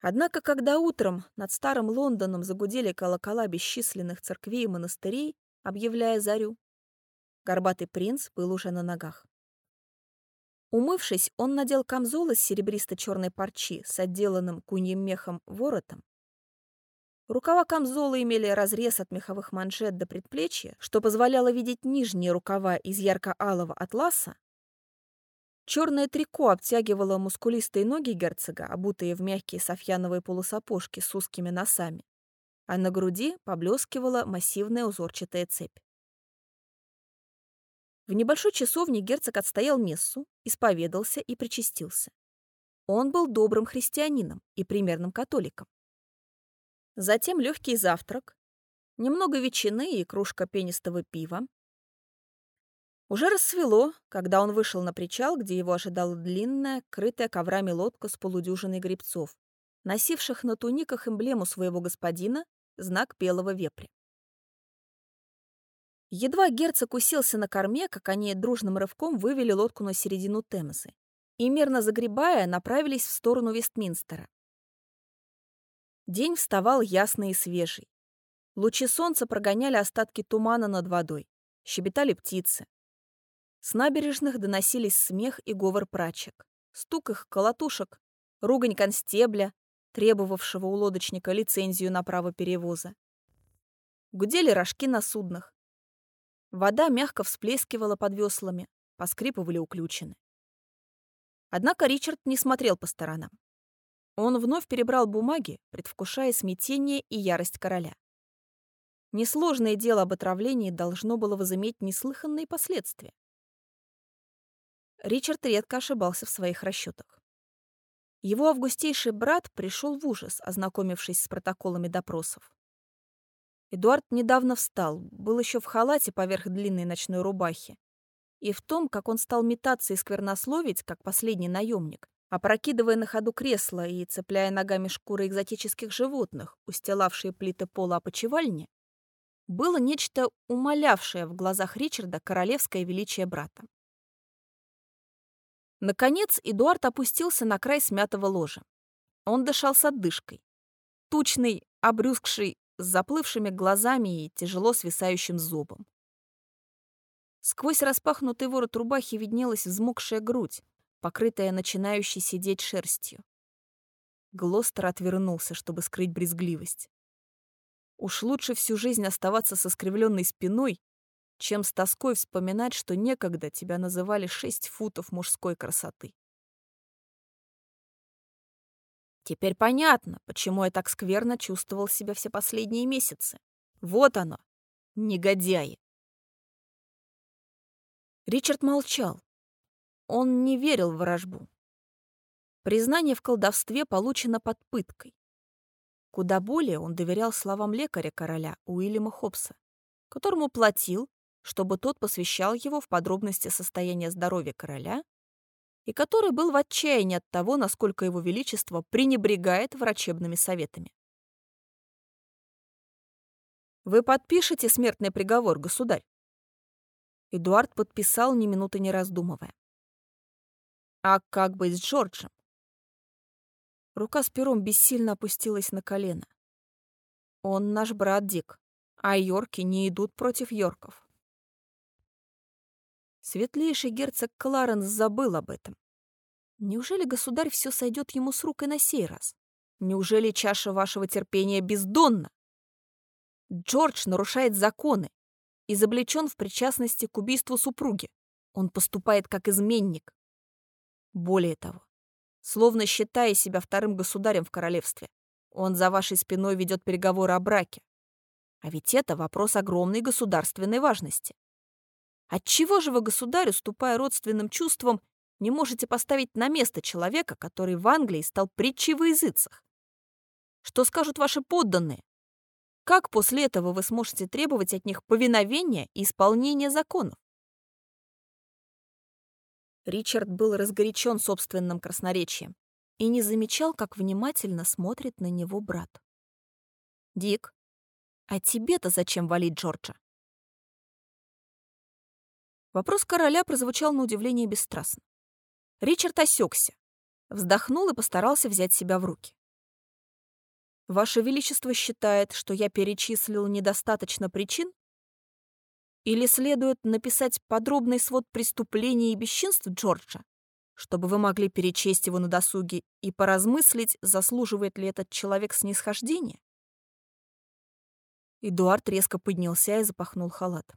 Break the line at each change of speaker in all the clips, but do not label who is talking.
Однако, когда утром над старым Лондоном загудели колокола бесчисленных церквей и монастырей, объявляя зарю, горбатый принц был уже на ногах. Умывшись, он надел камзол из серебристо-черной парчи с отделанным куньим мехом воротом. Рукава камзола имели разрез от меховых манжет до предплечья, что позволяло видеть нижние рукава из ярко-алого атласа. Черное трико обтягивало мускулистые ноги герцога, обутые в мягкие софьяновые полусапожки с узкими носами, а на груди поблескивала массивная узорчатая цепь. В небольшой часовне герцог отстоял мессу, исповедался и причастился. Он был добрым христианином и примерным католиком. Затем легкий завтрак, немного ветчины и кружка пенистого пива. Уже рассвело, когда он вышел на причал, где его ожидала длинная, крытая коврами лодка с полудюжиной гребцов, носивших на туниках эмблему своего господина, знак белого вепря. Едва герцог уселся на корме, как они дружным рывком вывели лодку на середину Темзы и, мерно загребая, направились в сторону Вестминстера. День вставал ясный и свежий. Лучи солнца прогоняли остатки тумана над водой. Щебетали птицы. С набережных доносились смех и говор прачек, стук их колотушек, ругань констебля, требовавшего у лодочника лицензию на право перевоза. Гудели рожки на суднах. Вода мягко всплескивала под веслами, поскрипывали уключены. Однако Ричард не смотрел по сторонам. Он вновь перебрал бумаги, предвкушая смятение и ярость короля. Несложное дело об отравлении должно было возыметь неслыханные последствия. Ричард редко ошибался в своих расчетах. Его августейший брат пришел в ужас, ознакомившись с протоколами допросов. Эдуард недавно встал, был еще в халате поверх длинной ночной рубахи. И в том, как он стал метаться и сквернословить, как последний наемник, опрокидывая на ходу кресло и цепляя ногами шкуры экзотических животных, устилавшие плиты пола опочивальни, было нечто умолявшее в глазах Ричарда королевское величие брата. Наконец Эдуард опустился на край смятого ложа. Он дышал с отдышкой. Тучный, обрюзгший, с заплывшими глазами и тяжело свисающим зубом. Сквозь распахнутый ворот рубахи виднелась взмокшая грудь, покрытая начинающей сидеть шерстью. Глостер отвернулся, чтобы скрыть брезгливость. Уж лучше всю жизнь оставаться со скривленной спиной, чем с тоской вспоминать, что некогда тебя называли шесть футов мужской красоты. Теперь понятно, почему я так скверно чувствовал себя все последние месяцы. Вот оно, негодяи. Ричард молчал. Он не верил в ворожбу. Признание в колдовстве получено под пыткой. Куда более он доверял словам лекаря короля Уильяма Хоббса, которому платил, чтобы тот посвящал его в подробности состояния здоровья короля и который был в отчаянии от того, насколько его величество пренебрегает врачебными советами. «Вы подпишете смертный приговор, государь?» Эдуард подписал, ни минуты не раздумывая. «А как быть с Джорджем?» Рука с пером бессильно опустилась на колено. «Он наш брат Дик, а Йорки не идут против Йорков. Светлейший герцог Кларенс забыл об этом. Неужели государь все сойдет ему с рук и на сей раз? Неужели чаша вашего терпения бездонна? Джордж нарушает законы, изобличен в причастности к убийству супруги. Он поступает как изменник. Более того, словно считая себя вторым государем в королевстве, он за вашей спиной ведет переговоры о браке. А ведь это вопрос огромной государственной важности. Отчего же вы, государь, уступая родственным чувствам, не можете поставить на место человека, который в Англии стал притчей во языцах? Что скажут ваши подданные? Как после этого вы сможете требовать от них повиновения и исполнения законов? Ричард был разгорячен собственным красноречием и не замечал, как внимательно смотрит на него брат. «Дик, а тебе-то зачем валить Джорджа?» Вопрос короля прозвучал на удивление бесстрастно. Ричард осекся, вздохнул и постарался взять себя в руки. Ваше Величество считает, что я перечислил недостаточно причин? Или следует написать подробный свод преступлений и бесчинств Джорджа, чтобы вы могли перечесть его на досуге и поразмыслить, заслуживает ли этот человек снисхождения? Эдуард резко поднялся и запахнул халат.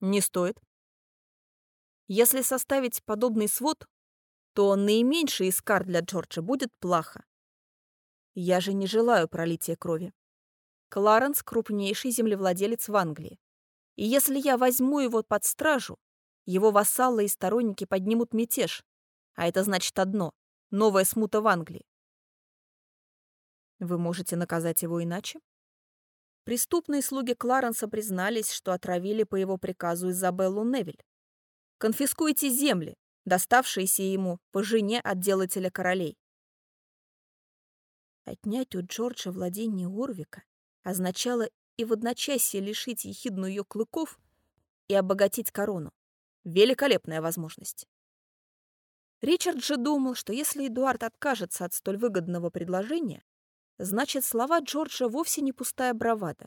Не стоит. Если составить подобный свод, то наименьший из для Джорджа будет плохо. Я же не желаю пролития крови. Кларенс — крупнейший землевладелец в Англии. И если я возьму его под стражу, его вассалы и сторонники поднимут мятеж. А это значит одно — новая смута в Англии. Вы можете наказать его иначе? Преступные слуги Кларенса признались, что отравили по его приказу Изабеллу Невиль. Конфискуйте земли, доставшиеся ему по жене отделателя королей. Отнять у Джорджа владение Орвика означало и в одночасье лишить ехидну ее клыков и обогатить корону. Великолепная возможность. Ричард же думал, что если Эдуард откажется от столь выгодного предложения, значит, слова Джорджа вовсе не пустая бравада.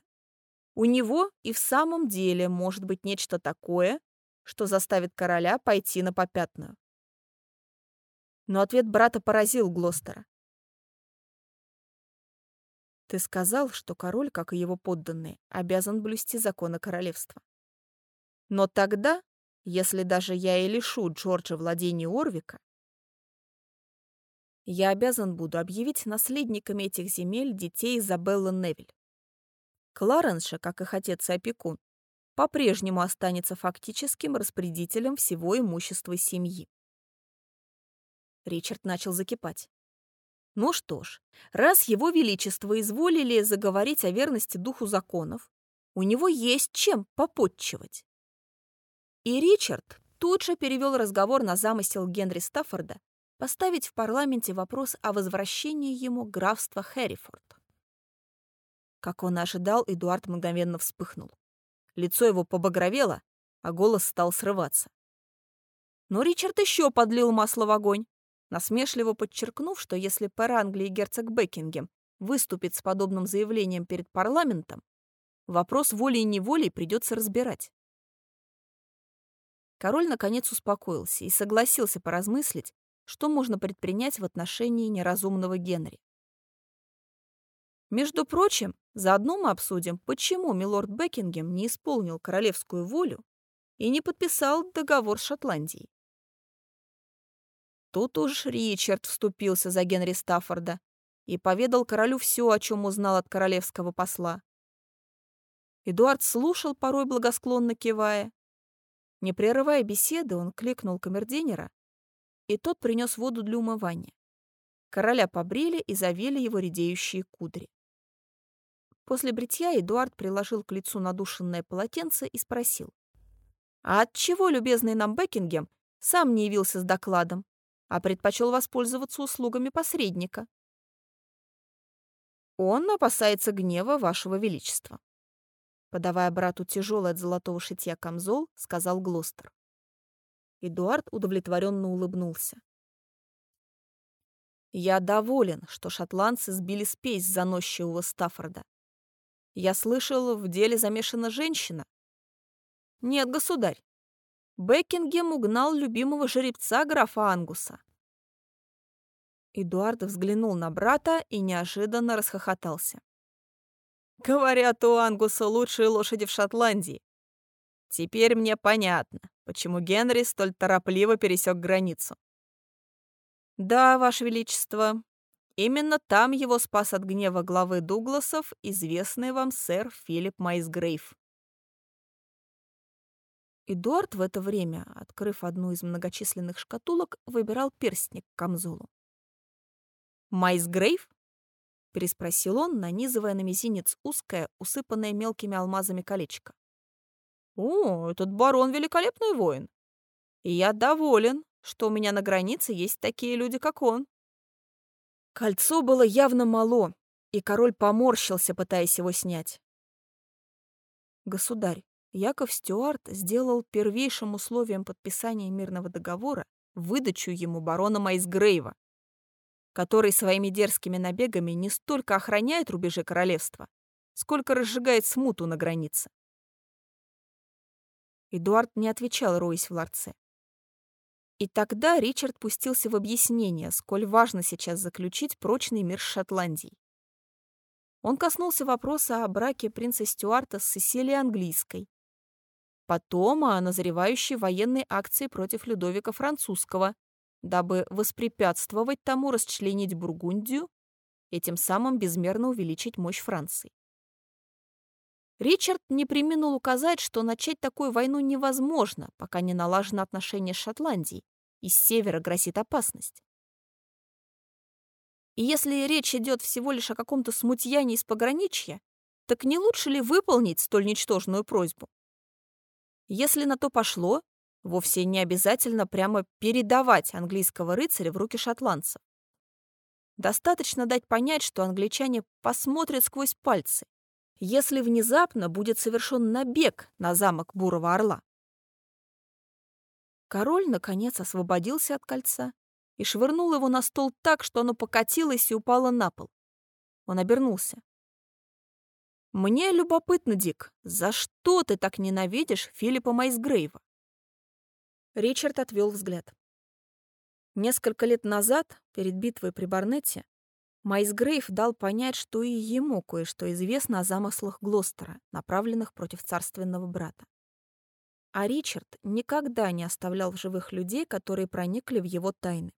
У него и в самом деле может быть нечто такое, что заставит короля пойти на попятную. Но ответ брата поразил Глостера. Ты сказал, что король, как и его подданные, обязан блюсти законы королевства. Но тогда, если даже я и лишу Джорджа владения Орвика, я обязан буду объявить наследниками этих земель детей Изабеллы Невиль. Кларенс же, как их отец и опекун, по-прежнему останется фактическим распорядителем всего имущества семьи. Ричард начал закипать. Ну что ж, раз его величество изволили заговорить о верности духу законов, у него есть чем попотчевать. И Ричард тут же перевел разговор на замысел Генри Стаффорда поставить в парламенте вопрос о возвращении ему графства Хэррифорд. Как он ожидал, Эдуард мгновенно вспыхнул. Лицо его побагровело, а голос стал срываться. Но Ричард еще подлил масло в огонь насмешливо подчеркнув, что если пэр Англии герцог Бекингем выступит с подобным заявлением перед парламентом, вопрос волей-неволей придется разбирать. Король наконец успокоился и согласился поразмыслить, что можно предпринять в отношении неразумного Генри. Между прочим, заодно мы обсудим, почему милорд Бекингем не исполнил королевскую волю и не подписал договор с Шотландией. Тут уж Ричард вступился за Генри Стаффорда и поведал королю все, о чем узнал от королевского посла. Эдуард слушал, порой благосклонно кивая. Не прерывая беседы, он кликнул камердинера, и тот принес воду для умывания. Короля побрили и завели его редеющие кудри. После бритья Эдуард приложил к лицу надушенное полотенце и спросил. «А отчего любезный нам Бекингем сам не явился с докладом? а предпочел воспользоваться услугами посредника. Он опасается гнева вашего величества. Подавая брату тяжелый от золотого шитья камзол, сказал Глостер. Эдуард удовлетворенно улыбнулся. «Я доволен, что шотландцы сбили спесь заносчивого Стаффорда. Я слышал, в деле замешана женщина». «Нет, государь, Бекингем угнал любимого жеребца графа Ангуса. Эдуард взглянул на брата и неожиданно расхохотался. «Говорят, у Ангуса лучшие лошади в Шотландии. Теперь мне понятно, почему Генри столь торопливо пересек границу. Да, Ваше Величество, именно там его спас от гнева главы Дугласов известный вам сэр Филипп Майсгрейв. Эдуард в это время, открыв одну из многочисленных шкатулок, выбирал перстник к камзолу. «Майсгрейв?» — переспросил он, нанизывая на мизинец узкое, усыпанное мелкими алмазами колечко. «О, этот барон — великолепный воин. И я доволен, что у меня на границе есть такие люди, как он». Кольцо было явно мало, и король поморщился, пытаясь его снять. «Государь, Яков Стюарт сделал первейшим условием подписания мирного договора выдачу ему барона Майсгрейва. который своими дерзкими набегами не столько охраняет рубежи королевства, сколько разжигает смуту на границе. Эдуард не отвечал, роясь в ларце. И тогда Ричард пустился в объяснение, сколь важно сейчас заключить прочный мир с Шотландией. Он коснулся вопроса о браке принца Стюарта с Сесилией Английской, потом о назревающей военной акции против Людовика Французского, дабы воспрепятствовать тому расчленить Бургундию и тем самым безмерно увеличить мощь Франции. Ричард не применил указать, что начать такую войну невозможно, пока не налажено отношения с Шотландией, и с севера грозит опасность. И если речь идет всего лишь о каком-то смутьяне из пограничья, так не лучше ли выполнить столь ничтожную просьбу? Если на то пошло, вовсе не обязательно прямо передавать английского рыцаря в руки шотландцев. Достаточно дать понять, что англичане посмотрят сквозь пальцы если внезапно будет совершен набег на замок Бурого Орла. Король, наконец, освободился от кольца и швырнул его на стол так, что оно покатилось и упало на пол. Он обернулся. «Мне любопытно, Дик, за что ты так ненавидишь Филиппа Майсгрейва?» Ричард отвел взгляд. Несколько лет назад, перед битвой при Барнетте, Майсгрейв дал понять, что и ему кое-что известно о замыслах Глостера, направленных против царственного брата. А Ричард никогда не оставлял живых людей, которые проникли в его тайны.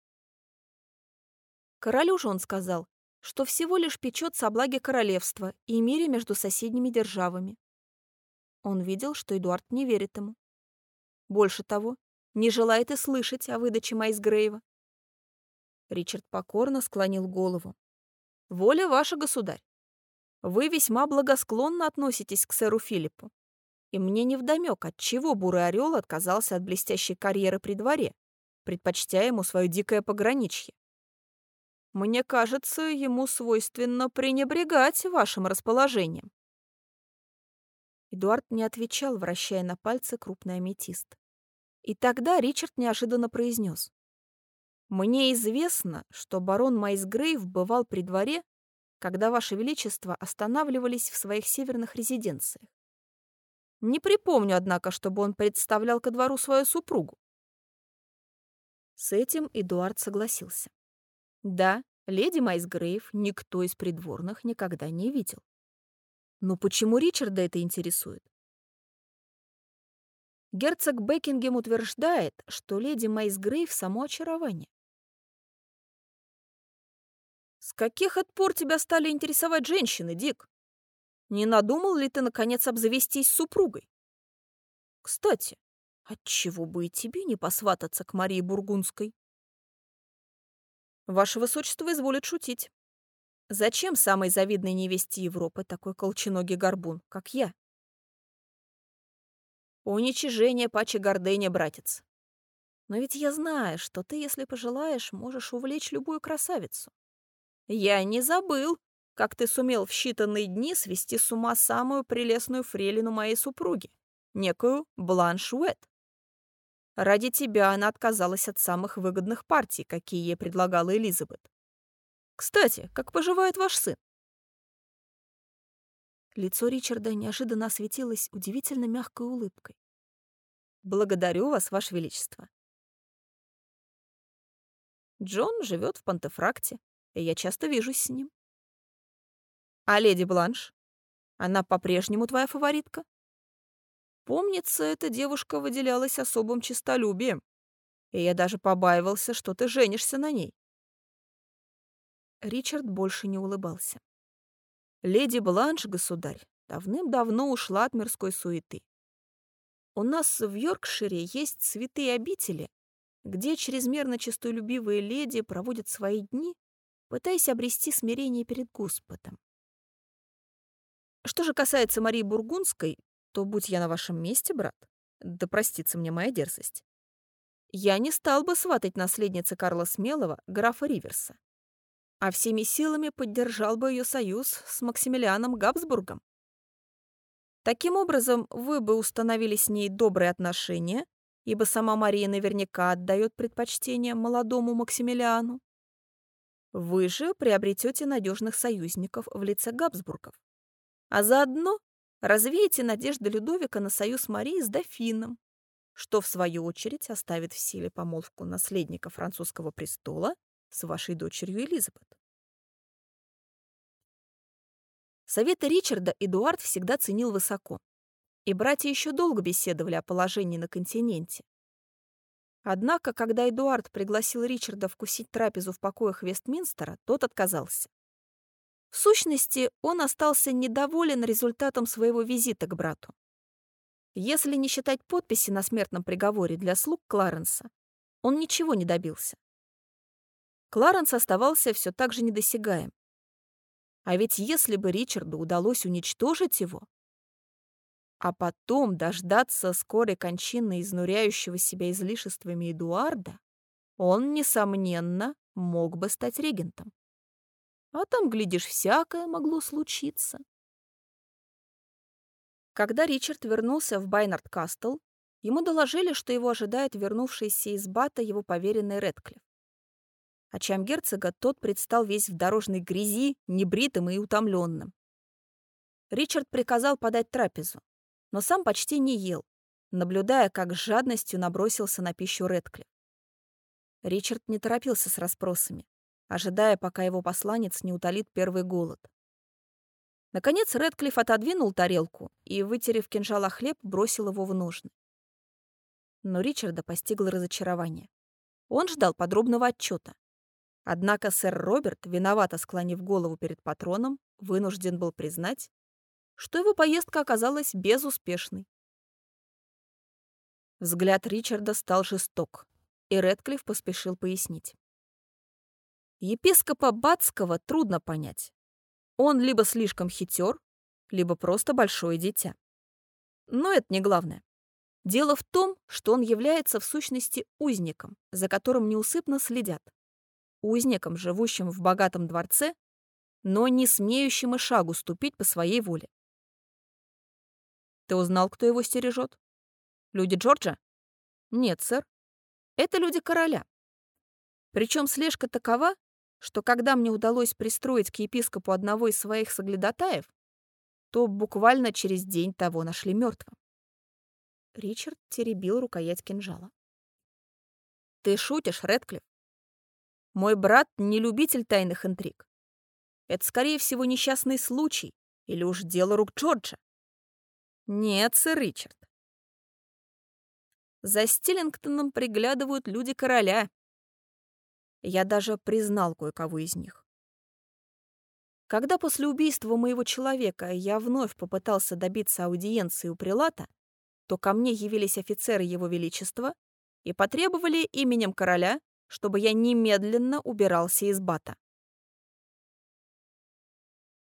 Королю же он сказал, что всего лишь печется о благе королевства и мире между соседними державами. Он видел, что Эдуард не верит ему. Больше того, не желает и слышать о выдаче Майсгрейва. Ричард покорно склонил голову. Воля ваша, государь. Вы весьма благосклонно относитесь к сэру Филиппу. И мне невдомёк, отчего Бурый Орел отказался от блестящей карьеры при дворе, предпочтя ему свое дикое пограничье. Мне кажется, ему свойственно пренебрегать вашим расположением. Эдуард не отвечал, вращая на пальце крупный аметист. И тогда Ричард неожиданно произнес. Мне известно, что барон Майсгрейв бывал при дворе, когда Ваше Величество останавливались в своих северных резиденциях. Не припомню, однако, чтобы он представлял ко двору свою супругу. С этим Эдуард согласился. Да, леди Майсгрейв никто из придворных никогда не видел. Но почему Ричарда это интересует? Герцог Бекингем утверждает, что леди Майсгрейв — само очарование. Каких отпор тебя стали интересовать женщины, Дик? Не надумал ли ты, наконец, обзавестись супругой? Кстати, отчего бы и тебе не посвататься к Марии Бургундской? Ваше Высочество изволит шутить. Зачем самой завидной невесте Европы такой колченогий горбун, как я? Уничижение паче гордыня, братец. Но ведь я знаю, что ты, если пожелаешь, можешь увлечь любую красавицу. Я не забыл, как ты сумел в считанные дни свести с ума самую прелестную фрелину моей супруги, некую Бланш Уэт. Ради тебя она отказалась от самых выгодных партий, какие ей предлагала Элизабет. Кстати, как поживает ваш сын? Лицо Ричарда неожиданно осветилось удивительно мягкой улыбкой. «Благодарю вас, Ваше Величество». Джон живет в Пантефракте, и я часто вижусь с ним. А леди Бланш? Она по-прежнему твоя фаворитка? Помнится, эта девушка выделялась особым честолюбием, и я даже побаивался, что ты женишься на ней. Ричард больше не улыбался. Леди Бланш, государь, давным-давно ушла от мирской суеты. У нас в Йоркшире есть святые обители, где чрезмерно честолюбивые леди проводят свои дни пытаясь обрести смирение перед Господом. Что же касается Марии Бургундской, то будь я на вашем месте, брат, да простится мне моя дерзость, я не стал бы сватать наследнице Карла Смелого, графа Риверса, а всеми силами поддержал бы ее союз с Максимилианом Габсбургом. Таким образом, вы бы установили с ней добрые отношения, ибо сама Мария наверняка отдает предпочтение молодому Максимилиану. Вы же приобретете надежных союзников в лице Габсбургов. А заодно развеете надежды Людовика на союз Марии с дофином, что, в свою очередь, оставит в силе помолвку наследника французского престола с вашей дочерью Элизабет. Советы Ричарда Эдуард всегда ценил высоко, и братья еще долго беседовали о положении на континенте. Однако, когда Эдуард пригласил Ричарда вкусить трапезу в покоях Вестминстера, тот отказался. В сущности, он остался недоволен результатом своего визита к брату. Если не считать подписи на смертном приговоре для слуг Кларенса, он ничего не добился. Кларенс оставался все так же недосягаем. А ведь если бы Ричарду удалось уничтожить его, а потом дождаться скорой кончины изнуряющего себя излишествами Эдуарда, он, несомненно, мог бы стать регентом. А там, глядишь, всякое могло случиться. Когда Ричард вернулся в Байнард-Кастл, ему доложили, что его ожидает вернувшийся из Бата его поверенный Редклифф. Очам герцога тот предстал весь в дорожной грязи, небритым и утомленным. Ричард приказал подать трапезу, но сам почти не ел, наблюдая, как с жадностью набросился на пищу Редклифф. Ричард не торопился с расспросами ожидая, пока его посланец не утолит первый голод. Наконец Редклифф отодвинул тарелку и, вытерев кинжал о хлеб, бросил его в ножны. Но Ричарда постигло разочарование. Он ждал подробного отчета. Однако сэр Роберт, виновато склонив голову перед патроном, вынужден был признать, что его поездка оказалась безуспешной. Взгляд Ричарда стал жесток, и Редклифф поспешил пояснить. Епископа Бацкого трудно понять. Он либо слишком хитер, либо просто большое дитя. Но это не главное. Дело в том, что он является в сущности узником, за которым неусыпно следят. Узником, живущим в богатом дворце, но не смеющим и шагу ступить по своей воле. Ты узнал, кто его стережет? Люди Джорджа? Нет, сэр. Это люди короля. Причем слежка такова, что когда мне удалось пристроить к епископу одного из своих соглядатаев, то буквально через день того нашли мертвым. Ричард теребил рукоять кинжала. «Ты шутишь, Рэдклифф? Мой брат не любитель тайных интриг. Это, скорее всего, несчастный случай или уж дело рук Джорджа. Нет, сэр Ричард. За Стиллингтоном приглядывают люди короля, я даже признал кое-кого из них. Когда после убийства моего человека я вновь попытался добиться аудиенции у прилата, то ко мне явились офицеры Его Величества и потребовали именем короля, чтобы я немедленно убирался из бата.